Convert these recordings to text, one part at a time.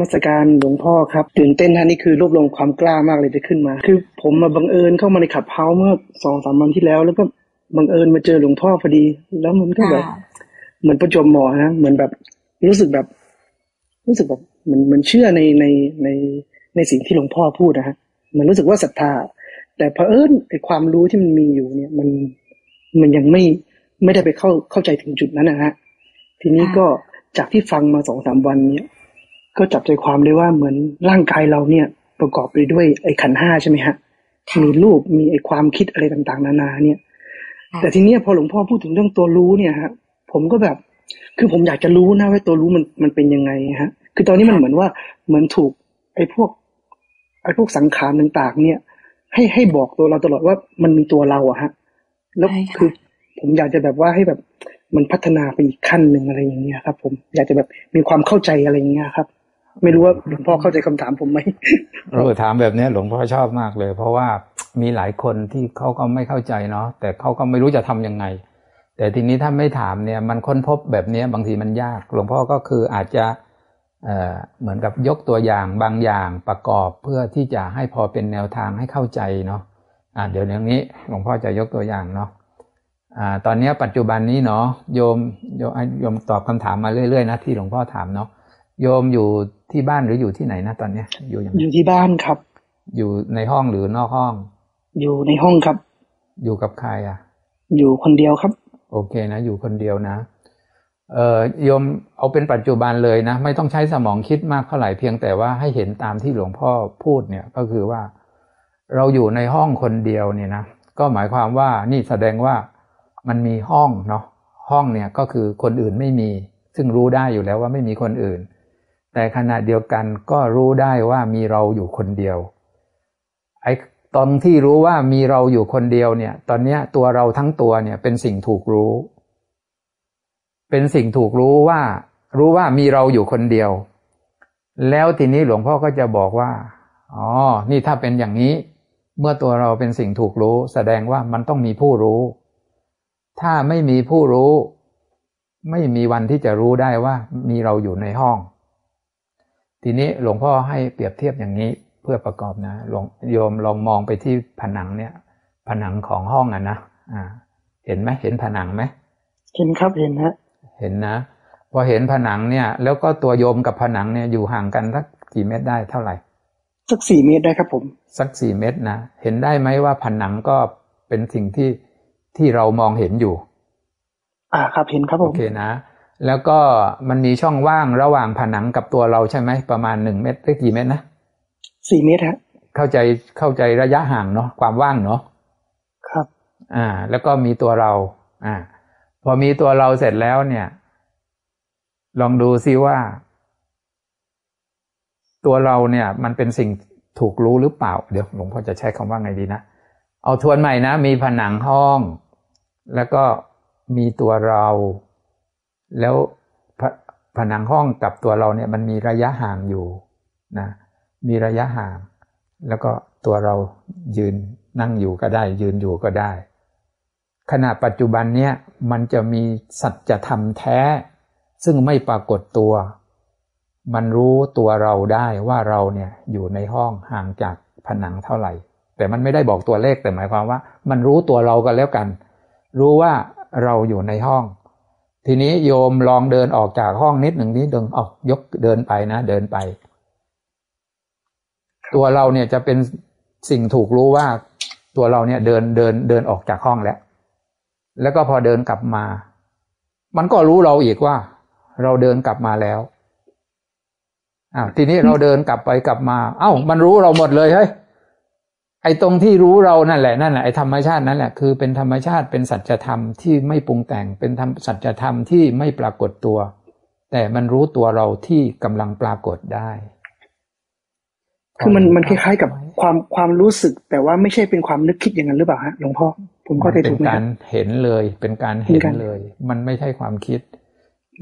มัสการหลวงพ่อครับตื่นเต้นท่านนี่คือรวบรวมความกล้ามากเลยจะขึ้นมา คือผมมาบังเอิญเข้ามาในขับเฮาเมื่อสองสามวันที่แล้ว แล้วก็บังเอิญมาเจอหลวงพ่อพอดี แล้วมันก็แบบเหมือนประจวบเหมาะนะเหมือนแบบรู้สึกแบบ รู้สึกแบบเหมือนเหมือนเชื่อในในในในสิ่งที่หลวงพ่อพูดนะฮะมันรู้สึกว่าศรัทธา แต่เผอิญไอความรู้ที่มันมีอยู่เนี่ย มันมันยังไม่ไม่ได้ไปเข้าเข้าใจถึงจุดนั้นนะฮะทีนี้ก็จากที่ฟังมาสองสามวันเนี่ย ก็จับใจความได้ว่าเหมือนร่างกายเราเนี่ยประกอบไปด้วยไอ้ขันห้าใช่ไหมฮะมีรูปมีไอ้ความคิดอะไรต่างๆ นานาเนี่ย แต่ทีเนี้ยพอหลวงพ่อพูดถึงเรื่องตัวรู้เนี่ยฮะผมก็แบบ คือผมอยากจะรู้นะว่าตัวรู้มันมันเป็นยังไงฮะ คือตอนนี้มันเหมือนว่าเหมือนถูก ไอ้พวกไอ้พวกสังขารต่างๆ เนี่ย ให้ให้บอกตัวเราตลอดว่ามันมีตัวเราอะฮะ แล้วคือ ผมอยากจะแบบว่าให้แบบมันพัฒนาไปอีกขั้นหนึ่งอะไรอย่างเงี้ยครับ ผมอยากจะแบบมีความเข้าใจอะไรอย่างเงี้ยครับ ไม่รู้ว่าหลวงพ่อเข้าใจคำถามผมไหมเออถามแบบนี้หลวงพ่อชอบมากเลย เพราะว่ามีหลายคนที่เขาก็ไม่เข้าใจเนาะแต่เขาก็ไม่รู้จะทํำยังไง แต่ทีนี้ถ้าไม่ถามเนี่ย มันค้นพบแบบนี้บางทีมันยาก หลวงพ่อก็คืออาจจะเอ่อเหมือนกับยกตัวอย่างบางอย่างประกอบเพื่อที่จะให้พอเป็นแนวทางให้เข้าใจเนาะอ่าเดี๋ยวอย่างนี้หลวงพ่อจะยกตัวอย่างเนาะอ่าตอนนี้ปัจจุบันนี้เนาะโยมโยมโยมตอบคำถามมาเรื่อยๆนะที่หลวงพ่อถามเนาะ โยมอยู่ที่บ้านหรืออยู่ที่ไหนนะตอนเนี้ย อยู่อย่างอยู่ที่บ้านครับ อยู่ในห้องหรือนอกห้อง อยู่ในห้องครับ อยู่กับใครอะ อยู่คนเดียวครับ โอเคนะ อยู่คนเดียวนะ เอ่อโยมเอาเป็นปัจจุบันเลยนะ ไม่ต้องใช้สมองคิดมากเท่าไหร่เพียงแต่ว่าให้เห็นตามที่หลวงพ่อพูดเนี่ย ก็คือว่า เราอยู่ในห้องคนเดียวเนี่ยนะก็หมายความว่านี่แสดงว่ามันมีห้องเนาะห้องเนี่ยก็คือคนอื่นไม่มี ซึ่งรู้ได้อยู่แล้วว่าไม่มีคนอื่น แต่ขณะเดียวกันก็รู้ได้ว่ามีเราอยู่คนเดียว ไอ้ตอนที่รู้ว่ามีเราอยู่คนเดียวเนี่ย ตอนเนี้ยตัวเราทั้งตัวเนี่ยเป็นสิ่งถูกรู้ เป็นสิ่งถูกรู้ว่า รู้ว่ามีเราอยู่คนเดียว แล้วทีนี้หลวงพ่อก็จะบอกว่า อ๋อ นี่ถ้าเป็นอย่างนี้ เมื่อตัวเราเป็นสิ่งถูกรู้ แสดงว่ามันต้องมีผู้รู้ ถ้าไม่มีผู้รู้ ไม่มีวันที่จะรู้ได้ว่ามีเราอยู่ในห้อง ทีนี้หลวงพ่อให้เปรียบเทียบอย่างนี้เพื่อประกอบนะหลวงโยมลองมองไปที่ผนังเนี่ย ผนังของห้องอะนะอ่า เห็นไหมเห็นผนังไหมเห็นครับเห็นฮะเห็นนะพอเห็นผนังเนี่ย แล้วก็ตัวโยมกับผนังเนี่ยอยู่ห่างกันสักกี่เมตรได้เท่าไหร่ สักสี่เมตรได้ครับผม สักสี่เมตรนะเห็นได้ไหมว่าผนังก็เป็นสิ่งที่ที่เรามองเห็นอยู่ อ่าครับเห็นครับผโอมเคนะ แล้วก็มันมีช่องว่างระหว่างผนังกับตัวเราใช่ไหมประมาณหนึ่งเมตรหรือกี่เมตรนะสี่เมตรฮะเข้าใจเข้าใจระยะห่างเนาะความว่างเนาะครับ อ่า แล้วก็มีตัวเรา อ่า พอมีตัวเราเสร็จแล้วเนี่ย ลองดูซิว่า ตัวเราเนี่ย มันเป็นสิ่งถูกรู้หรือเปล่า เดี๋ยวหลวงพ่อจะใช้คำว่าไงดีนะเอาทวนใหม่นะ มีผนังห้อง แล้วก็มีตัวเรา แล้วผนังห้องกับตัวเราเนี่ยมันมีระยะห่างอยู่นะมีระยะห่าง แล้วก็ตัวเรายืนนั่งอยู่ก็ได้ ยืนอยู่ก็ได้ ขณะปัจจุบันเนี่ยมันจะมีสัจธรรมแท้ ซึ่งไม่ปรากฏตัว มันรู้ตัวเราได้ว่าเราเนี่ยอยู่ในห้องห่างจากผนังเท่าไหร่ แต่มันไม่ได้บอกตัวเลขแต่หมายความว่า มันรู้ตัวเรากันแล้วกัน รู้ว่าเราอยู่ในห้อง ทีนี้โยมลองเดินออกจากห้องนิดหนึ่งนี้เดินออกยกเดินไปนะเดินไป ตัวเราเนี่ยจะเป็นสิ่งถูกรู้ว่าตัวเราเนี่ยเดินเดินเดินออกจากห้องแล้ว แล้วก็พอเดินกลับมา มันก็รู้เราอีกว่า เราเดินกลับมาแล้วอ้าวทีนี้เราเดินกลับไปกลับมา เอ้า มันรู้เราหมดเลยเฮ้ย ไอ้ตรงที่รู้เรานั่นแหละนั่นแหละไอ้ธรรมชาตินั่นแหละคือเป็นธรรมชาติเป็นสัจธรรมที่ไม่ปรุงแต่งเป็นธรรมสัจธรรมที่ไม่ปรากฏตัว แต่มันรู้ตัวเราที่กำลังปรากฏได้ คือมันมันคล้ายๆกับความความรู้สึก แต่ว่าไม่ใช่เป็นความนึกคิดอย่างนั้นหรือเปล่าฮะหลวงพ่อผมเข้าใจเป็ถูนกไหมกาครรับเห็นเลย เป็นการเห็นเลย มันไม่ใช่ความคิด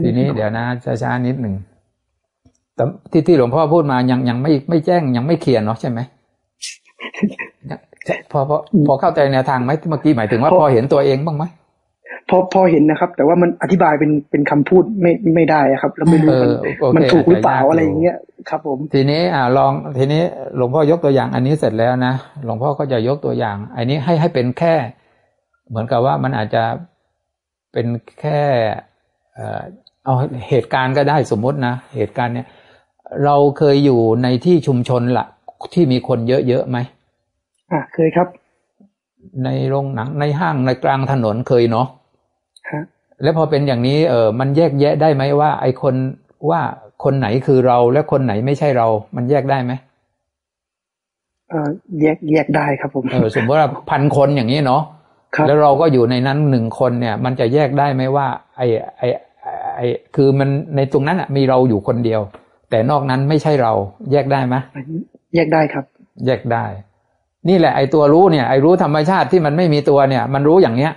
ทีนี้เดี๋ยวนะช้าๆนิดหนึ่งแต่ที่ที่หลวงพ่อพูดมายังยังไม่ไม่แจ้งยังไม่เคลียร์เนาะใช่ไหมยัง พอพอพอเข้าใจแนวทางไหมเมื่อกี้หมายถึงว่าพอเห็นตัวเองบ้างไหมพอพอเห็นนะครับ แต่ว่ามันอธิบายเป็นเป็นคำพูดไม่ไม่ได้ครับแล้วไม่รู้มันมันถูกหรือเปล่าอะไรอย่างเงี้ยครับ ผม ทีนี้อ่าลองทีนี้หลวงพ่อยกตัวอย่างอันนี้เสร็จแล้วนะหลวงพ่อก็จะยกตัวอย่าง อันนี้ให้ให้เป็นแค่ เหมือนกับว่ามันอาจจะเป็นแค่เอ่อเอาเหตุการณ์ก็ได้สมมตินะเหตุการณ์เนี้ยเราเคยอยู่ในที่ชุมชนละที่มีคนเยอะๆไหม อ่าเคยครับ ในโรงหนังในห้างในกลางถนนเคยเนาะฮะแล้วพอเป็นอย่างนี้เออมันแยกแยะได้ไหมว่า ไอคนว่าคนไหนคือเราและคนไหนไม่ใช่เรา มันแยกได้ไหมเอ่อแยกแยกได้ครับผมเออสมมติว่าพันคนอย่างนี้เนาะครับแล้วเราก็อยู่ในนั้นหนึ่งคนเนี่ย มันจะแยกได้ไหมว่า ไอไอไอ้ไอคือมันในตรงนั้นอะมีเราอยู่คนเดียว แต่นอกนั้นไม่ใช่เรา แยกได้ไหมแยกได้ครับ แยกได้ นี่แหละไอ้ตัวรู้เนี่ยไอ้รู้ธรรมชาติที่มันไม่มีตัวเนี่ย มันรู้อย่างเนี้ย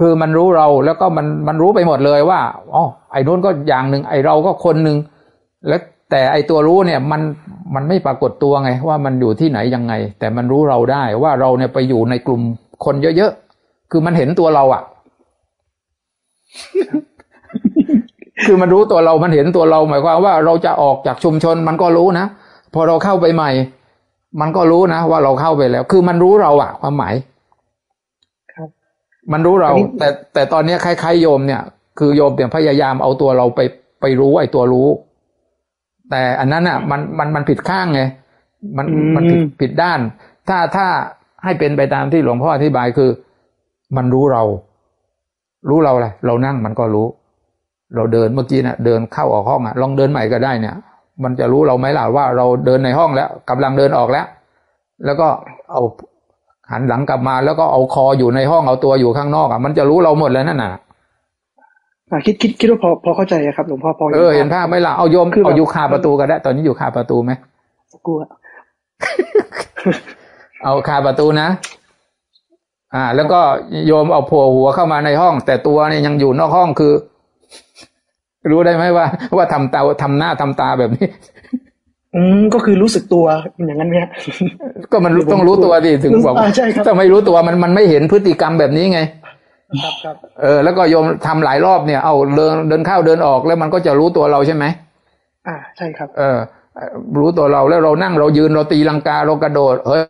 คือมันรู้เราแล้วก็มันมันรู้ไปหมดเลยว่าอ๋อไอ้นู้นก็อย่างหนึ่งไอ้เราก็คนหนึ่งแล้วแต่ไอ้ตัวรู้เนี่ยมันมันไม่ปรากฏตัวไง ว่ามันอยู่ที่ไหนยังไง แต่มันรู้เราได้ว่าเราเนี่ยไปอยู่ในกลุ่มคนเยอะๆคือมันเห็นตัวเราอะ่ะ คือมันรู้ตัวเรา มันเห็นตัวเราหมายความว่าเราจะออกจากชุมชนมันก็รู้นะพอเราเข้าไปใหม่ มันก็รู้นะว่าเราเข้าไปแล้ว คือมันรู้เราอะความหมายครับ มันรู้เราอันนี้แต่แต่ตอนเนี้ยคล้ายๆโยมเนี่ย คือโยมเนี่ยพยายามเอาตัวเราไปไปรู้ไอ้ตัวรู้ แต่อันนั้นอะมันมันมันผิดข้างไงมันมันผิดผิดด้าน ถ้าถ้าให้เป็นไปตามที่หลวงพ่ออธิบายคือ มันรู้เรา รู้เราอะไรเรานั่งมันก็รู้ เราเดินเมื่อกี้นะเดินเข้าออกห้องอะ ลองเดินใหม่ก็ได้เนี่ย มันจะรู้เราไหมล่ะว่าเราเดินในห้องแล้วกำลังเดินออกแล้ว แล้วก็เอาหันหลังกลับมา แล้วก็เอาคออยู่ในห้องเอาตัวอยู่ข้างนอกอะ มันจะรู้เราหมดแล้วนั่นน่ะอ่าคิดคิดคิดว่าพอพอเข้าใจอะครับหลวงพ่อพอเออเห็นภาพไหมล่ะเอาโยมคือแบบเอาอยู่คาประตูก็ได้ ตอนนี้อยู่คาประตูไหมกลัวเอาคาประตูนะ อ่า แล้วก็โยมเอาโผล่หัวเข้ามาในห้อง แต่ตัวเนี่ยยังอยู่นอกห้องคือ รู้ได้ไหมว่า ว่าทำตาทำหน้าทำตาแบบนี้ อืมก็คือรู้สึกตัวอย่างนั้นไหมฮะก็มันรู้ต้องรู้ตัวดิถึงบอกอ่าใช่ครับถ้าไม่รู้ตัวมันมันไม่เห็นพฤติกรรมแบบนี้ไงครับครับเออแล้วก็โยมทำหลายรอบเนี่ย เอาเดินเดินเข้าเดินออกแล้วมันก็จะรู้ตัวเราใช่ไหมอ่าใช่ครับ เออ รู้ตัวเราแล้วเรานั่งเรายืนเราตีลังกาเรากระโดดเฮ้ย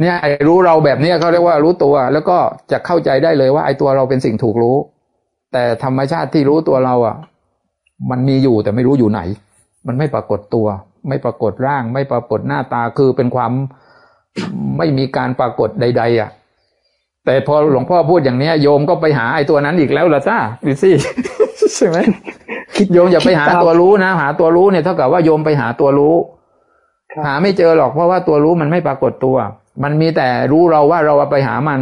เนี่ยไอ้รู้เราแบบเนี้ยเขาเรียกว่ารู้ตัว แล้วก็จะเข้าใจได้เลยว่าไอ้ตัวเราเป็นสิ่งถูกรู้ แต่ธรรมชาติที่รู้ตัวเราอะ มันมีอยู่แต่ไม่รู้อยู่ไหน มันไม่ปรากฏตัว ไม่ปรากฏร่าง ไม่ปรากฏหน้าตาคือเป็นความไม่มีการปรากฏใด ๆ อะ แต่พอหลวงพ่อพูดอย่างเนี้ยโยมก็ไปหาไอ้ตัวนั้นอีกแล้วล่ะจ้าดิซี่ใช่ไหมคิดโยมอย่าไปหาคิดตมตัวรู้นะ หาตัวรู้เนี่ยเท่ากับว่าโยมไปหาตัวรู้ครับหาไม่เจอหรอกเพราะว่าตัวรู้มันไม่ปรากฏตัว มันมีแต่รู้เราว่าเราไปหามัน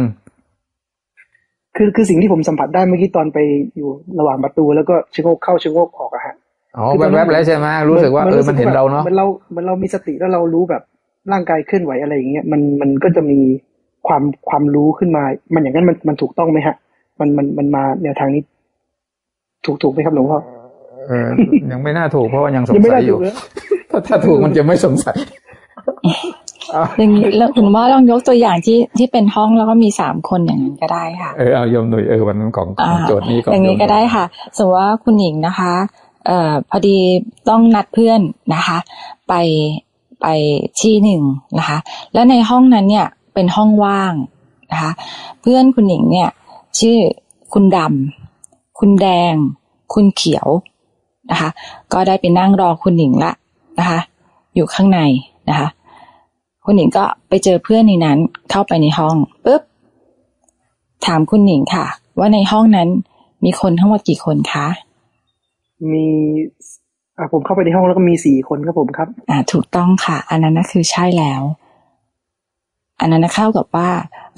คือคือสิ่งที่ผมสัมผัสได้เมื่อกี้ตอนไปอยู่ระหว่างประตู แล้วก็ชะโงกเข้าชะโงกออกอะฮะอ๋อแวบๆแล้วใช่ไหมรู้สึกว่าเออมันเห็นเราเนาะมันเรามันเรามีสติแล้วเรารู้แบบร่างกายเคลื่อนไหวอะไรอย่างเงี้ยมันมันก็จะมีความความรู้ขึ้นมา มันอย่างนั้นมันมันถูกต้องไหมฮะ มันมันมันมาแนวทางนี้ ถูกถูกไหมครับหลวงพ่อเออยังไม่น่าถูกเพราะว่ายังสงยังไม่สัได้ยอยู่ถูกเลยถ้าถ้าถูกมันจะไม่สงสัยเอาอย่างนี้แล้วคุณว่าลองยกตัวอย่างที่ที่เป็นห้องแล้วก็มีสามคนอย่างนั้นก็ได้ค่ะ เออเอาโยมหน่อยเออวันนั้นของขอ่าองโจทย์นี้ก่อนอย่างนี้โมก็ได้ค่ะ สมมติว่าคุณหญิงนะคะเอ่อพอดีต้องนัดเพื่อนนะคะ ไปไปที่หนึ่งนะคะ แล้วในห้องนั้นเนี่ยเป็นห้องว่างนะคะ เพื่อนคุณหญิงเนี่ย ชื่อคุณดำคุณแดง คุณเขียวนะคะ ก็ได้ไปนั่งรอคุณหญิงละนะคะ อยู่ข้างในนะคะ คุณหญิงก็ไปเจอเพื่อนในนั้นเข้าไปในห้องปุ๊บถามคุณหญิงค่ะ ว่าในห้องนั้นมีคนทั้งหมดกี่คนคะ มีอ่าผมเข้าไปในห้องแล้วก็มีสี่คนครับผมครับ อ่า ถูกต้องค่ะ อันนั้นนะคือใช่แล้ว อันนั้นนะเข้ากับว่า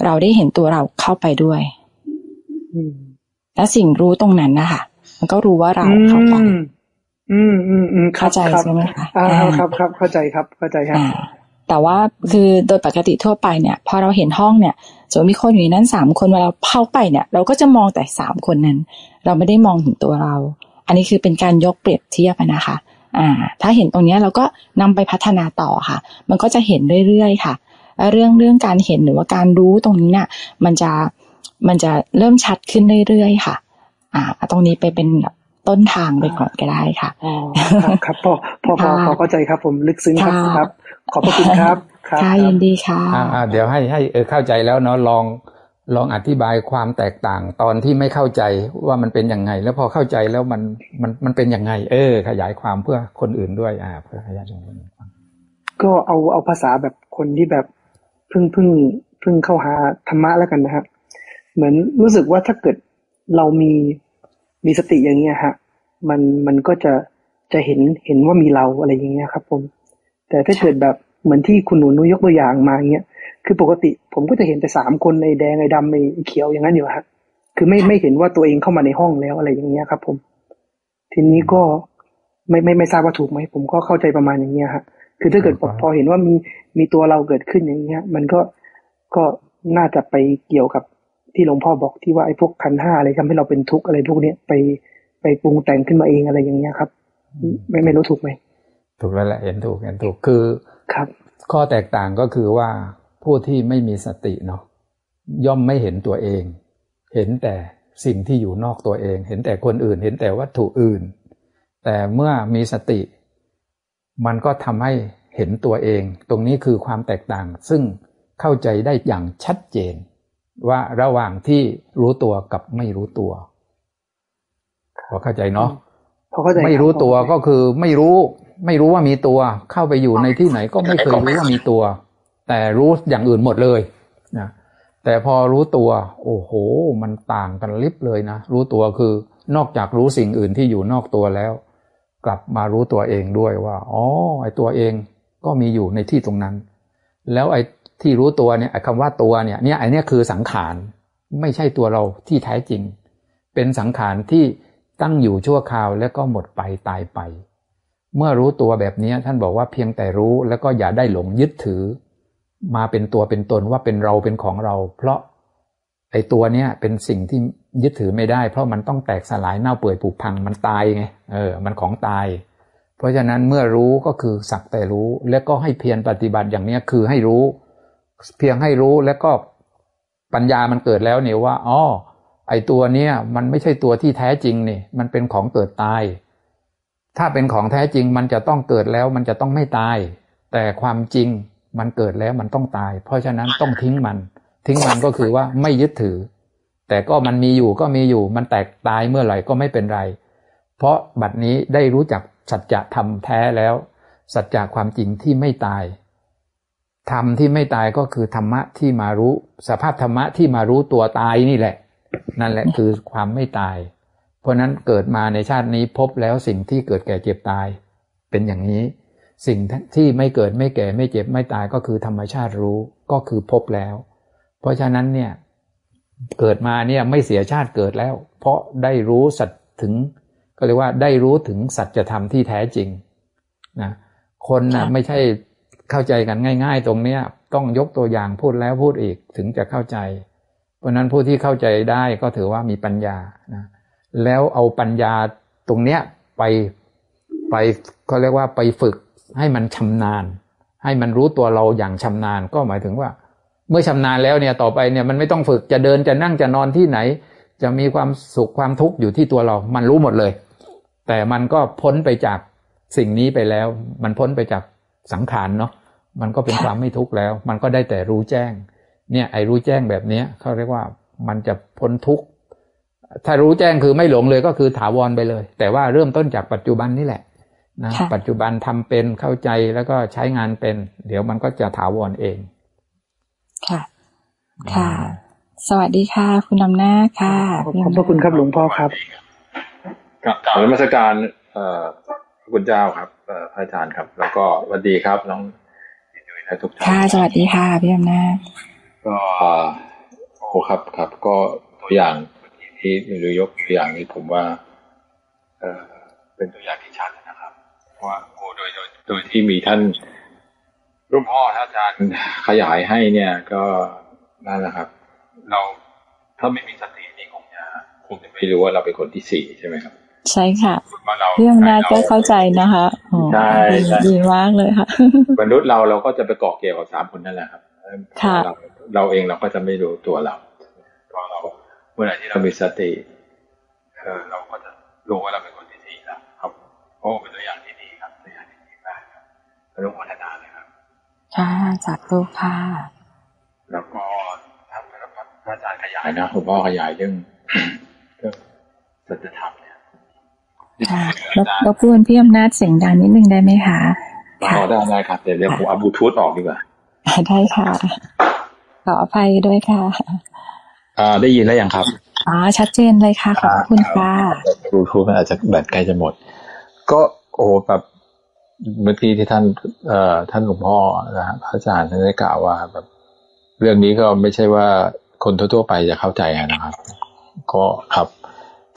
เราได้เห็นตัวเราเข้าไปด้วยอืมและสิ่งรู้ตรงนั้นนะคะมันก็รู้ว่าเราเข้าไปอืมอืมอืมอืมครับเข้าใจครับใช่ไหมคะอ่าอ่าครับครับเข้าใจครับเข้าใจครับอ่า แต่ว่าคือโดยปกติทั่วไปเนี่ยพอเราเห็นห้องเนี่ยสมมติมีคนอยู่ในนั้นสามคนเวลาเราเข้าไปเนี่ยเราก็จะมองแต่สามคนนั้น เราไม่ได้มองถึงตัวเรา อันนี้คือเป็นการยกเปรียบเทียบอะนะคะอ่าถ้าเห็นตรงเนี้ยเราก็นำไปพัฒนาต่อค่ะ มันก็จะเห็นเรื่อยๆค่ะและเรื่องเรื่องการเห็นหรือว่าการรู้ตรงนี้เนี่ยมันจะมันจะเริ่มชัดขึ้นเรื่อยๆค่ะ อ่า ตรงนี้ไปเป็นแบบต้นทางไปก่อนก็ได้ค่ะอ๋อครับครับพอพอพอพอเข้าใจครับผมลึกซึ้งครับครับ ขอบพระคุณครับครับค่ะยินดีค่ะอ่าอ่าเดี๋ยวให้ให้เออเข้าใจแล้วเนาะลองลองอธิบายความแตกต่างตอนที่ไม่เข้าใจว่ามันเป็นยังไง แล้วพอเข้าใจแล้วมันมันมันเป็นยังไง เออ ขยายความเพื่อคนอื่นด้วย อ่า เพื่อขยายชนคนอื่นฟังก็เอาเอาภาษาแบบคนที่แบบเพิ่งเพิ่งเพิ่งเข้าหาธรรมะแล้วกันนะครับเหมือนรู้สึกว่าถ้าเกิดเรามีมีสติอย่างเงี้ยฮะ มันมันก็จะจะเห็นเห็นว่ามีเราอะไรอย่างเงี้ยครับ ผม แต่ถ้าเกิดแบบเหมือนที่คุณหนูนุยกตัวอย่างมาเงี้ยคือปกติผมก็จะเห็นแต่สามคนในแดงไอ้ดำไอ้เขียวอย่างนั้นอยู่ฮะคือไม่ไม่เห็นว่าตัวเองเข้ามาในห้องแล้วอะไรอย่างเงี้ยครับ ผม ทีนี้ก็ไม่ไม่ไม่ทราบว่าถูกไหมผมก็เข้าใจประมาณอย่างเงี้ยฮะคือถ้าเกิดพอพอเห็นว่ามีมีตัวเราเกิดขึ้นอย่างเงี้ย มันก็ก็น่าจะไปเกี่ยวกับที่หลวงพ่อบอกที่ว่าไอ้พวกขันธ์ห้าอะไรทำให้เราเป็นทุกข์อะไรพวกเนี้ยไปไปปรุงแต่งขึ้นมาเองอะไรอย่างเงี้ยครับ ไม่ไม่รู้ถูกไหม ถูกแล้วแหละเห็นถูกเห็นถูกคือครับ ข้อแตกต่างก็คือว่าผู้ที่ไม่มีสติเนาะย่อมไม่เห็นตัวเอง เห็นแต่สิ่งที่อยู่นอกตัวเอง เห็นแต่คนอื่น เห็นแต่วัตถุอื่น แต่เมื่อมีสติ มันก็ทำให้เห็นตัวเอง ตรงนี้คือความแตกต่าง ซึ่งเข้าใจได้อย่างชัดเจน ว่าระหว่างที่รู้ตัวกับไม่รู้ตัวพอเข้าใจเนาะ พอเข้าใจไม่รู้ตัวครับก็คือไม่รู้ ไม่รู้ว่ามีตัว เข้าไปอยู่ในที่ไหนก็ไม่เคยรู้ว่ามีตัว แต่รู้อย่างอื่นหมดเลยนะแต่พอรู้ตัว โอ้โห มันต่างกันลิบเลยนะ รู้ตัวคือนอกจากรู้สิ่งอื่นที่อยู่นอกตัวแล้ว กลับมารู้ตัวเองด้วยว่าอ๋อไอตัวเองก็มีอยู่ในที่ตรงนั้น แล้วไอ้ที่รู้ตัวเนี่ยไอ้คำว่าตัวเนี่ยเนี่ยไอ้เนี่ยคือสังขารไม่ใช่ตัวเราที่แท้จริง เป็นสังขารที่ ตั้งอยู่ชั่วคราวแล้วก็หมดไปตายไป เมื่อรู้ตัวแบบนี้ท่านบอกว่าเพียงแต่รู้แล้วก็อย่าได้หลงยึดถือ มาเป็นตัวเป็นตนว่าเป็นเราเป็นของเรา เพราะไอ้ตัวเนี้ยเป็นสิ่งที่ยึดถือไม่ได้ เพราะมันต้องแตกสลายเน่าเปื่อยผุพังมันตายไงเออมันของตาย เพราะฉะนั้นเมื่อรู้ก็คือสักแต่รู้แล้วก็ให้เพียรปฏิบัติอย่างเนี้ยคือให้รู้ เพียงให้รู้แล้วก็ปัญญามันเกิดแล้วเนี่ยว่าอ๋อ ไอตัวเนี้ยมันไม่ใช่ตัวที่แท้จริงนี่ มันเป็นของเกิดตาย ถ้าเป็นของแท้จริงมันจะต้องเกิดแล้วมันจะต้องไม่ตาย แต่ความจริงมันเกิดแล้วมันต้องตาย เพราะฉะนั้นต้องทิ้งมัน ทิ้งมันก็คือว่าไม่ยึดถือ แต่ก็มันมีอยู่ก็มีอยู่ มันแตกตายเมื่อไหร่ก็ไม่เป็นไร เพราะบัดนี้ได้รู้จักสัจธรรมแท้แล้ว สัจจะความจริงที่ไม่ตายธรรมที่ไม่ตายก็คือธรรมะที่มารู้ สภาพธรรมะที่มารู้ตัวตายนี่แหละ นั่นแหละคือความไม่ตาย เพราะนั้นเกิดมาในชาตินี้พบแล้วสิ่งที่เกิดแก่เจ็บตายเป็นอย่างนี้ สิ่งที่ไม่เกิดไม่แก่ไม่เจ็บไม่ตายก็คือธรรมชาติรู้ก็คือพบแล้ว เพราะฉะนั้นเนี่ยเกิดมาเนี่ยไม่เสียชาติเกิดแล้ว เพราะได้รู้สัตถึง ก็เรียกว่าได้รู้ถึงสัจธรรมที่แท้จริงนะคนนะไม่ใช่เข้าใจกันง่าย ๆ ตรงเนี้ยต้องยกตัวอย่างพูดแล้วพูดอีกถึงจะเข้าใจเพ ราะนั้นผู้ที่เข้าใจได้ก็ถือว่ามีปัญญานะแล้วเอาปัญญาตรงเนี้ยไปไปเขาเรียกว่าไปฝึกให้มันชำนาญ ให้มันรู้ตัวเราอย่างชำนาญก็หมายถึงว่า เมื่อชำนาญแล้วเนี่ยต่อไปเนี่ยมันไม่ต้องฝึกจะเดินจะนั่งจะนอนที่ไหน จะมีความสุขความทุกข์อยู่ที่ตัวเรา มันรู้หมดเลย แต่มันก็พ้นไปจากสิ่งนี้ไปแล้ว มันพ้นไปจากสังขารเนาะมันก็เป็นความไม่ทุกข์แล้ว มันก็ได้แต่รู้แจ้ง เนี่ยไอ้รู้แจ้งแบบเนี้ยเขาเรียกว่ามันจะพ้นทุกข์ถ้ารู้แจ้งคือไม่หลงเลยก็คือถาวรไปเลย แต่ว่าเริ่มต้นจากปัจจุบันนี่แหละนะค่ะปัจจุบันทำเป็นเข้าใจแล้วก็ใช้งานเป็น เดี๋ยวมันก็จะถาวรเอง ค่ะ ค่ะ สวัสดีค่ะ คุณนำหน้าค่ะขอบขอบพระคุณครับหลวงพ่อครับกับกล่าวนมัสการเอ่อพระคุณเจ้าครับเอ่อพระอาจารย์ครับ แล้วก็สวัสดีครับน้องยุ้ยและทุกท่านค่ะ สวัสดีค่ะพี่อำนาจ ก็โอ้ครับครับ ก็ตัวอย่างที่มียกตัวอย่างนี้ผมว่าเออเป็นตัวอย่างที่ชัดนะครับว่าโอ้โดยโดยโดยที่มีท่านรุ่นพ่อท่านอาจารย์ขยายให้เนี่ย ก็นั่นแหละครับ เราถ้าไม่มีสตินี่คงจะคงจะไม่รู้ว่าเราเป็นคนที่สี่ใช่ไหมครับใช่ค่ะว่าเราพี่อำนาจก็เข้าใจนะคะอ๋อใช่ใช่ดีมากเลยค่ะมนุษย์เราเราก็จะไปเกาะเกี่ยวกับสามคนนั่นแหละครับค่ะ เราเราเองเราก็จะไม่รู้ตัวเราพอเราเมื่อไหร่ที่เรามีสติเออเราก็จะรู้ว่าเราเป็นคนที่ดีแล้วครับโอ้เป็นตัวอย่างที่ดีครับตัวอย่างที่ดีมากครับอนุโมทนาเลยครับค่ะสาธุค่ะแล้วก็ถ้าพระอาจารย์ขยายนะหลวงพ่อขยายเรื่องเรื่องสัจธรรมเนี่ยค่ะรบรบกวนพี่อำนาจเสียงดังนิดนึงได้ไหมคะขอได้ได้ครับเดี๋ยวเดี๋ยวผมเอาบลูทูธออกดีกว่าได้ค่ะ ขออภัยด้วยค่ะ อ่า ได้ยินแล้วยังครับอ๋อชัดเจนเลยค่ะ ขอบคุณค่ะบลูทูธมันอาจจะแบตใกล้จะหมด ก็โอ้แบบเมื่อกี้ที่ท่านเอ่อท่านหลวงพ่อนะฮะพระอาจารย์ท่านได้กล่าวว่าแบบ เรื่องนี้ก็ไม่ใช่ว่าคนทั่วๆไปจะเข้าใจนะครับ ก็ครับ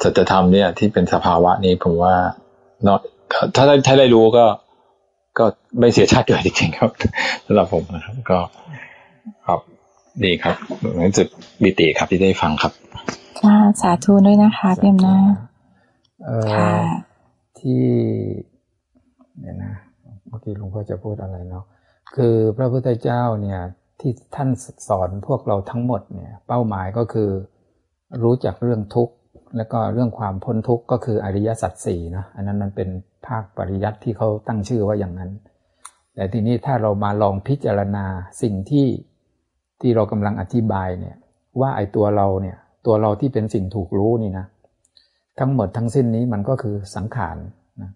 สัจธรรมเนี่ยที่เป็นสภาวะนี้ผมว่าเนาะถ้าได้ถ้าได้รู้ก็ก็ไม่เสียชาติเกิดจริงๆครับสำหรับผมนะครับ ก็ครับ ดีครับรู้สึกบิติครับที่ได้ฟังครับค่ะสาธุด้วยนะคะพี่อำนาจเอ่อค่ะที่เนี่ยนะเมื่อกี้หลวงพ่อจะพูดอะไรเนาะคือพระพุทธเจ้าเนี่ยที่ท่านสอนพวกเราทั้งหมดเนี่ย เป้าหมายก็คือ รู้จักเรื่องทุกข์แล้วก็เรื่องความพ้นทุกข์ก็คืออริยสัจสี่นะอันนั้นมันเป็นภาคปริยัติที่เขาตั้งชื่อว่าอย่างนั้น แต่ทีนี้ถ้าเรามาลองพิจารณาสิ่งที่ ที่เรากำลังอธิบายเนี่ยว่าไอ้ตัวเราเนี่ยตัวเราที่เป็นสิ่งถูกรู้นี่นะทั้งหมดทั้งสิ้นนี้มันก็คือสังขารนะ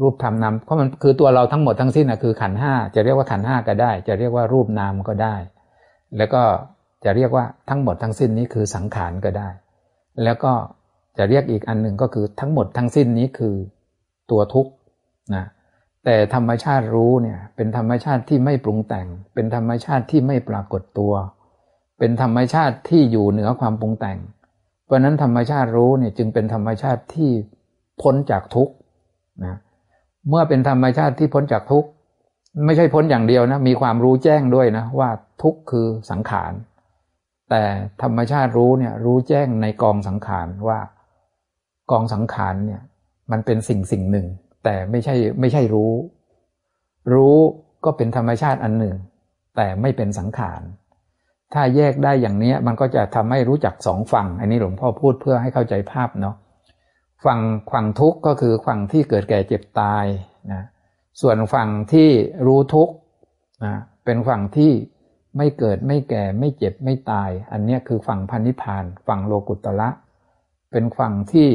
รูปธรรมนามเพราะมันคือตัวเราทั้งหมดทั้งสิ้นนะคือขันห้าจะเรียกว่าขันห้าก็ได้ จะเรียกว่ารูปนามก็ได้ แล้วก็จะเรียกว่าทั้งหมดทั้งสิ้นนี้คือสังขารก็ได้ แล้วก็จะเรียกอีกอันหนึ่งก็คือทั้งหมดทั้งสิ้นนี้คือตัวทุกข์นะ แต่ธรรมชาติรู้เนี่ย เป็นธรรมชาติที่ไม่ปรุงแต่ง เป็นธรรมชาติที่ไม่ปรากฏตัว เป็นธรรมชาติที่อยู่เหนือความปรุงแต่ง เพราะนั้นธรรมชาติรู้เนี่ยจึงเป็นธรรมชาติที่พ้นจากทุกข์นะเมื่อเป็นธรรมชาติที่พ้นจากทุกข์ไม่ใช่พ้นอย่างเดียวนะมีความรู้แจ้งด้วยนะว่าทุกข์คือสังขาร แต่ธรรมชาติรู้เนี่ยรู้แจ้งในกองสังขารว่ากองสังขารเนี่ยมันเป็นสิ่งสิ่งหนึ่ง แต่ไม่ใช่ไม่ใช่รู้ รู้ก็เป็นธรรมชาติอันหนึ่ง แต่ไม่เป็นสังขาร ถ้าแยกได้อย่างนี้มันก็จะทำให้รู้จักสองฝั่ง อันนี้หลวงพ่อพูดเพื่อให้เข้าใจภาพเนาะฝั่งฝั่งทุกข์ก็คือฝั่งที่เกิดแก่เจ็บตายนะส่วนฝั่งที่รู้ทุกข์นะเป็นฝั่งที่ไม่เกิดไม่แก่ไม่เจ็บไม่ตาย อันนี้คือฝั่งพันนิพาน ฝั่งโลกุตละเป็นฝั่งที่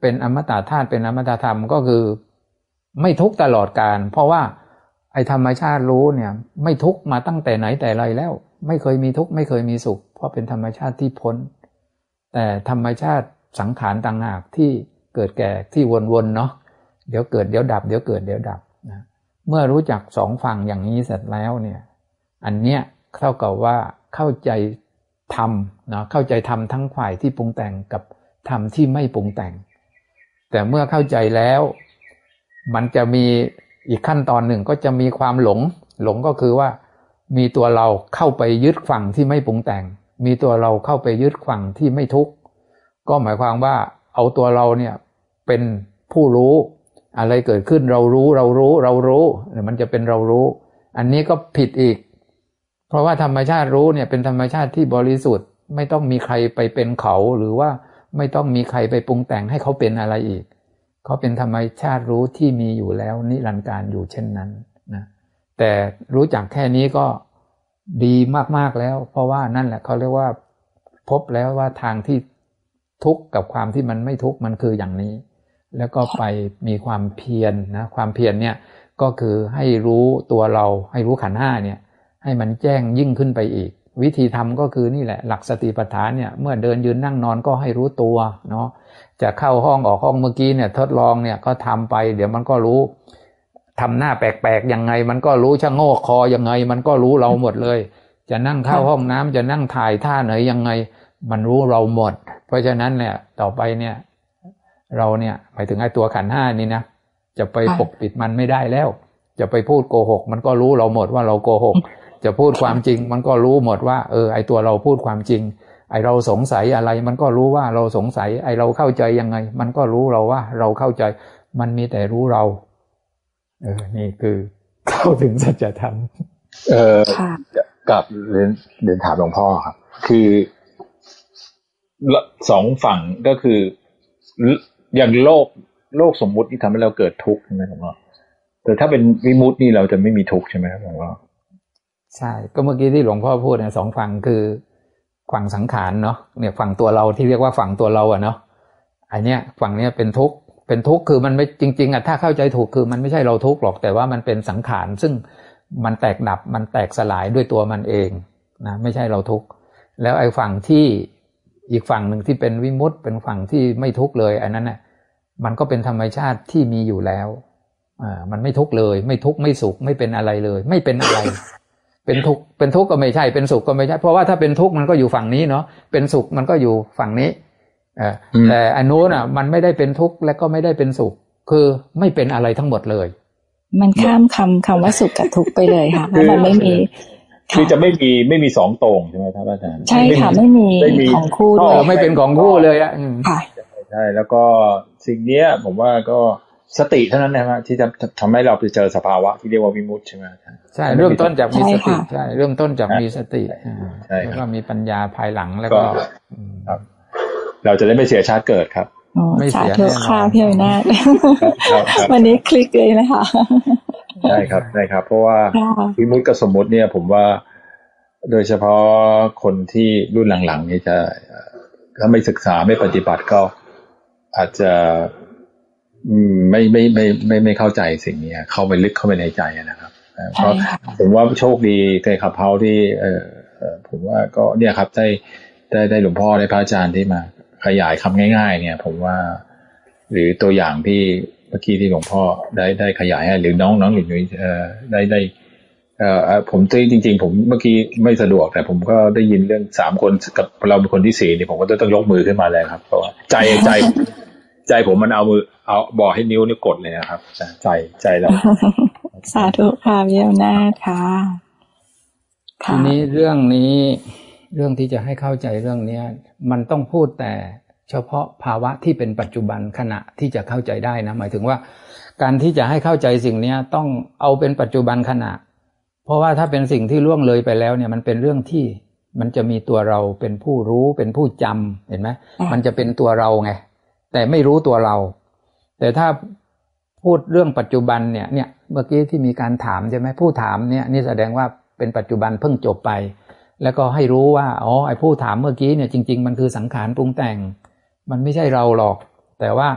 เป็นอมตะธาตุเป็นอมตะธรรมก็คือไม่ทุกตลอดการ เพราะว่าไอ้ธรรมชาติรู้เนี่ย ไม่ทุกมาตั้งแต่ไหนแต่ไรแล้ว ไม่เคยมีทุกไม่เคยมีสุข เพราะเป็นธรรมชาติที่พ้น แต่ธรรมชาติสังขารต่างหากที่เกิดแก่ที่วนๆเนาะเดี๋ยวเกิดเดี๋ยวดับ เดี๋ยวเกิดเดี๋ยวดับนะเมื่อรู้จักสองฝั่งอย่างนี้เสร็จแล้วเนี่ยอันเนี้ยเท่ากับว่าเข้าใจธรรมนะเข้าใจธรรมทั้งฝ่ายที่ปรุงแต่งกับธรรมที่ไม่ปรุงแต่ง แต่เมื่อเข้าใจแล้ว มันจะมีอีกขั้นตอนหนึ่งก็จะมีความหลง หลงก็คือว่า มีตัวเราเข้าไปยึดฝั่งที่ไม่ปรุงแต่ง มีตัวเราเข้าไปยึดฝั่งที่ไม่ทุกข์ก็หมายความว่าเอาตัวเราเนี่ยเป็นผู้รู้อะไรเกิดขึ้นเรารู้เรารู้เรารู้มันจะเป็นเรารู้ อันนี้ก็ผิดอีก เพราะว่าธรรมชาติรู้เนี่ยเป็นธรรมชาติที่บริสุทธิ์ ไม่ต้องมีใครไปเป็นเขาหรือว่า ไม่ต้องมีใครไปปรุงแต่งให้เขาเป็นอะไรอีก เขาเป็นธรรมชาติรู้ที่มีอยู่แล้ว นิรันดร์การอยู่เช่นนั้นนะแต่รู้จักแค่นี้ก็ดีมากๆแล้ว เพราะว่านั่นแหละเขาเรียกว่า พบแล้วว่าทางที่ทุกข์กับความที่มันไม่ทุกข์มันคืออย่างนี้ แล้วก็ไปมีความเพียรนะความเพียรเนี่ยก็คือให้รู้ตัวเราให้รู้ขันห้าเนี่ย ให้มันแจ้งยิ่งขึ้นไปอีก วิธีทำก็คือนี่แหละ หลักสติปัฏฐานเนี่ยเมื่อเดินยืนนั่งนอนก็ให้รู้ตัวเนาะจะเข้าห้องออกห้องเมื่อกี้เนี่ยทดลองเนี่ยก็ทำไป เดี๋ยวมันก็รู้ทำหน้าแปลกๆยังไง มันก็รู้ชะโงกคอยังไง มันก็รู้เราหมดเลย จะนั่งเข้าห้องน้ำจะนั่งถ่ายท่าไหนยังไง มันรู้เราหมด เพราะฉะนั้นเนี่ยต่อไปเนี่ย เราเนี่ยหมายถึงไอ้ตัวขันห้านี่นะจะไปปกปิดมันไม่ได้แล้ว จะไปพูดโกหก มันก็รู้เราหมดว่าเราโกหก จะพูดความจริง มันก็รู้หมดว่า เออ ไอตัวเราพูดความจริง ไอเราสงสัยอะไร มันก็รู้ว่าเราสงสัย ไอเราเข้าใจยังไง มันก็รู้เราว่า เราเข้าใจ มันมีแต่รู้เรา เออ นี่คือ เข้าถึงสัจธรรม เออกับเรียนเรียนถามหลวงพ่อครับ คือสองฝั่งก็คือ อย่างโลกโลกสมมุติที่ทำให้เราเกิดทุกข์ใช่ไหมผมว่าแต่ถ้าเป็นวิมุตินี่เราจะไม่มีทุกข์ใช่ไหมครับผมว่า ใช่ก็เมื่อกี้ที่หลวงพ่อพูดเนี่ยสองฝั่งคือฝั่งสังขารเนาะเนี่ยฝั่งตัวเราที่เรียกว่าฝั่งตัวเราอะเนาะอันเนี้ยฝั่งเนี้ยเป็นทุกข์เป็นทุกข์คือมันไม่จริง ๆอะถ้าเข้าใจถูกคือมันไม่ใช่เราทุกข์หรอกแต่ว่ามันเป็นสังขารซึ่งมันแตกดับมันแตกสลายด้วยตัวมันเองนะไม่ใช่เราทุกข์แล้วไอ้ฝั่งที่อีกฝั่งหนึ่งที่เป็นวิมุตต์เป็นฝั่งที่ไม่ทุกข์เลยอันนั้นน่ะมันก็เป็นธรรมชาติที่มีอยู่แล้วอ่ามันไม่ทุกข์เลย ไม่ทุกข์ไม่สุขไม่เป็นอะไรเลย ไม่เป็นอะไร เป็นทุกข์เป็นทุกข์ก็ไม่ใช่เป็นสุขก็ไม่ใช่ เพราะว่าถ้าเป็นทุกข์มันก็อยู่ฝั่งนี้เนาะเป็นสุขมันก็อยู่ฝั่งนี้แต่อันนู้นอะ มันไม่ได้เป็นทุกข์และก็ไม่ได้เป็นสุข คือไม่เป็นอะไรทั้งหมดเลย มันข้ามคำคำว่าสุขกับทุกข์ไปเลยค่ะเพราะมันไม่มีคือจะไม่มีไม่มีสองตรงใช่ไหมครับอาจารย์ใช่ค่ะไม่มีของคู่ด้วยไม่เป็นของคู่เลยอะค่ะใช่แล้วก็สิ่งเนี้ยผมว่าก็ สติเท่านั้นนะที่จะทำให้เราไปเจอสภาวะที่เรียกว่าวิมุตใช่ไหมใช่เริ่มต้นจากมีสติใช่เริ่มต้นจากมีสติแล้วก็มีปัญญาภายหลังแล้วก็ครับเราจะได้ไม่เสียชาติเกิดครับไม่เสียค่าพี่อนาวันนี้คลิกเลยนะคะได้ครับได้ครับ เพราะว่าวิมุตกับสมมติเนี่ย ผมว่าโดยเฉพาะคนที่รุ่นหลังๆนี่จะถ้าไม่ศึกษาไม่ปฏิบัติก็อาจจะ ไม่ไม่ไม่ไม่ไม่เข้าใจสิ่งนี้เข้าไปลึกเข้าไปในใจนะครับเพราะผมว่าโชคดีเคยขับเฮาที่เออผมว่าก็เนี่ยครับได้ได้ได้หลวงพ่อได้พระอาจารย์ที่มาขยายคำง่าย ๆ เนี่ย ผมว่า หรือตัวอย่างที่เมื่อกี้ที่หลวงพ่อได้ได้ขยายให้หรือน้องน้องหนุ่ยเอ่อได้ได้เอ่อผมจริง ๆ ผมเมื่อกี้ไม่สะดวกแต่ผมก็ได้ยินเรื่องสามคนกับเราเป็นคนที่สี่เนี่ยผมก็ต้องยกมือขึ้นมาเลยครับเพราะว่าใจใจ ใจผมมันเอามือ เอาบอกให้นิ้วนี่กดเลยนะครับ ใจใจเราสาธุค่ะเยี่ยมนาค่ะทีนี้เรื่องนี้เรื่องที่จะให้เข้าใจเรื่องเนี้ย มันต้องพูดแต่เฉพาะภาวะที่เป็นปัจจุบันขณะที่จะเข้าใจได้นะ หมายถึงว่า การที่จะให้เข้าใจสิ่งเนี้ยต้องเอาเป็นปัจจุบันขณะ เพราะว่าถ้าเป็นสิ่งที่ล่วงเลยไปแล้วเนี่ยมันเป็นเรื่องที่มันจะมีตัวเราเป็นผู้รู้เป็นผู้จำเห็นไหมมันจะเป็นตัวเราไง แต่ไม่รู้ตัวเรา แต่ถ้าพูดเรื่องปัจจุบันเนี่ยเนี่ยเมื่อกี้ที่มีการถามใช่ไหมผู้ถามเนี่ยนี่แสดงว่าเป็นปัจจุบันเพิ่งจบไป แล้วก็ให้รู้ว่าอ๋อไอ้ผู้ถามเมื่อกี้เนี่ยจริง ๆ มันคือสังขารปรุงแต่ง มันไม่ใช่เราหรอก แต่ว่า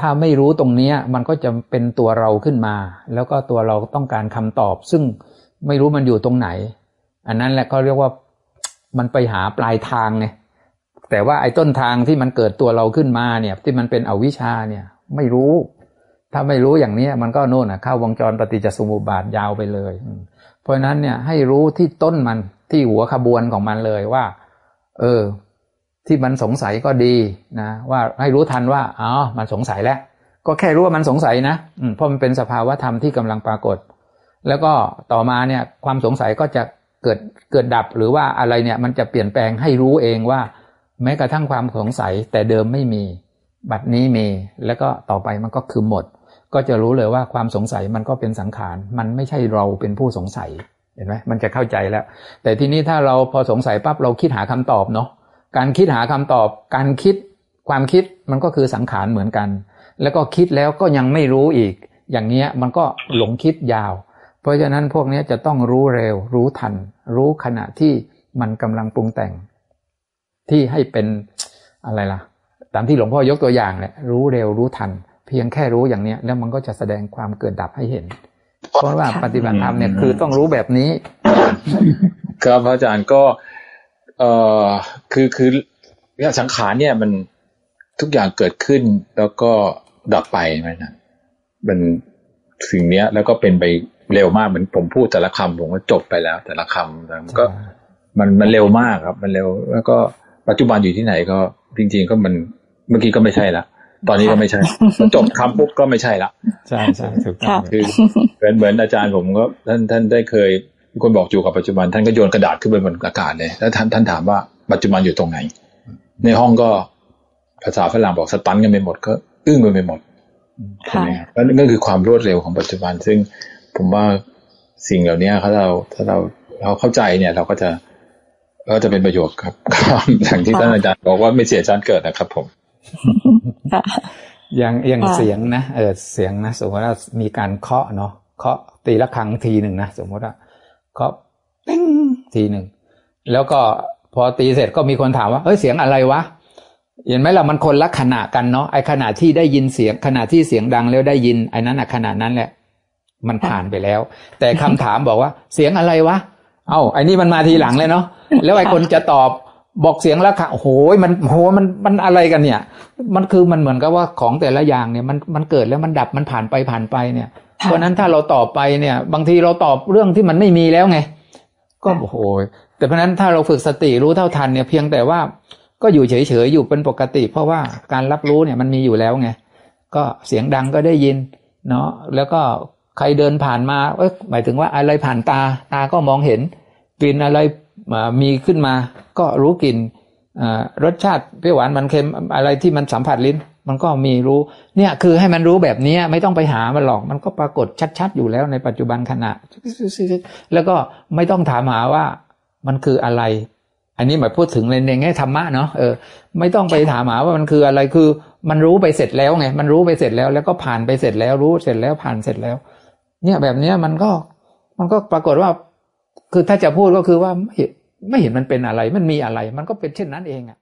ถ้าไม่รู้ตรงนี้มันก็จะเป็นตัวเราขึ้นมา แล้วก็ตัวเราต้องการคำตอบ ซึ่งไม่รู้มันอยู่ตรงไหน อันนั้นแหละก็เรียกว่ามันไปหาปลายทางไง แต่ว่าไอ้ต้นทางที่มันเกิดตัวเราขึ้นมาเนี่ย ที่มันเป็นอวิชชาเนี่ย ไม่รู้ ถ้าไม่รู้อย่างนี้มันก็โน่นอะเข้าวงจรปฏิจจสมุปบาทยาวไปเลย เพราะนั้นเนี่ยให้รู้ที่ต้นมันที่หัวขบวนของมันเลยว่า เออ ที่มันสงสัยก็ดีนะว่าให้รู้ทันว่าอ๋อมันสงสัยแล้ว ก็แค่รู้ว่ามันสงสัยนะเพราะมันเป็นสภาวะธรรมที่กำลังปรากฏ แล้วก็ต่อมาเนี่ยความสงสัยก็จะเกิดเกิดดับหรือว่าอะไรเนี่ยมันจะเปลี่ยนแปลงให้รู้เองว่า แม้กระทั่งความสงสัยแต่เดิมไม่มี บัดนี้มี แล้วก็ต่อไปมันก็คือหมด ก็จะรู้เลยว่าความสงสัยมันก็เป็นสังขาร มันไม่ใช่เราเป็นผู้สงสัยเห็นไหมมันจะเข้าใจแล้ว แต่ทีนี้ถ้าเราพอสงสัยปั๊บเราคิดหาคำตอบเนาะการคิดหาคำตอบ การคิดความคิดมันก็คือสังขารเหมือนกัน แล้วก็คิดแล้วก็ยังไม่รู้อีก อย่างเงี้ยมันก็หลงคิดยาว เพราะฉะนั้นพวกนี้จะต้องรู้เร็ว รู้ทัน รู้ขณะที่มันกำลังปรุงแต่ง ที่ให้เป็นอะไรล่ะ ตามที่หลวงพ่อยกตัวอย่างแหละรู้เร็วรู้ทัน เพียงแค่รู้อย่างเนี้ย แล้วมันก็จะแสดงความเกิดดับให้เห็น เพราะว่าปฏิบัติธรรมเนี่ยคือต้องรู้แบบนี้ ครับอาจารย์ก็ เอ่อคือคือเนี่ยสังขารเนี่ยมันทุกอย่างเกิดขึ้นแล้วก็ดับไปไหมนะมันสิ่งเนี้ย แล้วก็เป็นไปเร็วมากเหมือนผมพูดแต่ละคำผมก็จบไปแล้ว แต่ละคำมันก็มันมันเร็วมากครับ มันเร็วแล้วก็ ปัจจุบันอยู่ที่ไหนก็จริง ๆ ก็มันเมื่อกี้ก็ไม่ใช่ละตอนนี้ก็ไม่ใช่จบคำปุ๊บก็ไม่ใช่ละใช่ใช่ถูกต้องคือเหมือนเหมือนอาจารย์ผมก็ท่านท่านได้เคยคนบอกอยู่กับปัจจุบัน ท่านก็โยนกระดาษขึ้นไปบนอากาศเลยแล้วท่านท่านถามว่าปัจจุบันอยู่ตรงไหน ในห้องก็ภาษาฝรั่งบอกสตันกันไปหมดก็อึ้งกันไปหมดใช่ไหมครับแล้วนั่นคือความรวดเร็วของปัจจุบัน ซึ่งผมว่าสิ่งเหล่านี้ถ้าเราถ้าเราเราเข้าใจเนี่ย เราก็จะ ก็จะเป็นประโยชน์ครับอย่างที่ท่านอาจารย์บอกว่าไม่เสียชาติเกิดนะครับ ผมค่ะอย่างอย่างค่ะเสียงนะเออเสียงนะสมมติว่ามีการเคาะเนาะเคาะตีละครั้งทีหนึ่งนะสมมติว่าเคาะเป้งทีหนึ่งแล้วก็พอตีเสร็จก็มีคนถามว่าเฮ้ยเสียงอะไรวะเห็นไหมล่ะมันคนละขณะกันเนาะไอขณะที่ได้ยินเสียงขณะที่เสียงดังแล้วได้ยินไอ้นั้นอะขณะนั้นแหละ มันผ่านไปแล้ว แต่คำถามบอกว่า เสียงอะไรวะ เอ้าไอ้นี่มันมาทีหลังเลยเนาะแล้วไอ้คนจะตอบบอกเสียงละค่ะโอ้โหมันโอ้โหมันมันอะไรกันเนี่ย มันคือมันเหมือนกับว่าของแต่ละอย่างเนี่ยมันมันเกิดแล้วมันดับมันผ่านไปผ่านไปเนี่ย เพราะฉะนั้นถ้าเราตอบไปเนี่ย บางทีเราตอบเรื่องที่มันไม่มีแล้วไง ก็โอ้โหแต่เพราะฉะนั้นถ้าเราฝึกสติรู้เท่าทันเนี่ยเพียงแต่ว่าก็อยู่เฉยๆอยู่เป็นปกติ เพราะว่าการรับรู้เนี่ยมันมีอยู่แล้วไงก็เสียงดังก็ได้ยินเนาะแล้วก็ ใครเดินผ่านมาเอ้ยหมายถึงว่าอะไรผ่านตา ตาก็มองเห็นกลิ่นอะไรมีขึ้นมา ก็รู้กลิ่นรสชาติเปรี้ยวหวานมันเค็มอะไรที่มันสัมผัสลิ้น มันก็มีรู้เนี่ยคือให้มันรู้แบบนี้ไม่ต้องไปหามันหรอก มันก็ปรากฏชัดๆอยู่แล้วในปัจจุบันขณะ แล้วก็ไม่ต้องถามหาว่ามันคืออะไร อันนี้หมายพูดถึงในในแง่ธรรมะเนาะเออไม่ต้องไปถามหาว่ามันคืออะไรคือ มันรู้ไปเสร็จแล้วไงมันรู้ไปเสร็จแล้ว แล้วก็ผ่านไปเสร็จแล้วรู้เสร็จแล้วผ่านเสร็จแล้ว เนี่ยแบบเนี้ยมันก็มันก็ปรากฏว่า คือถ้าจะพูดก็คือว่าไม่เห็นไม่เห็นมันเป็นอะไร มันมีอะไร มันก็เป็นเช่นนั้นเองอะ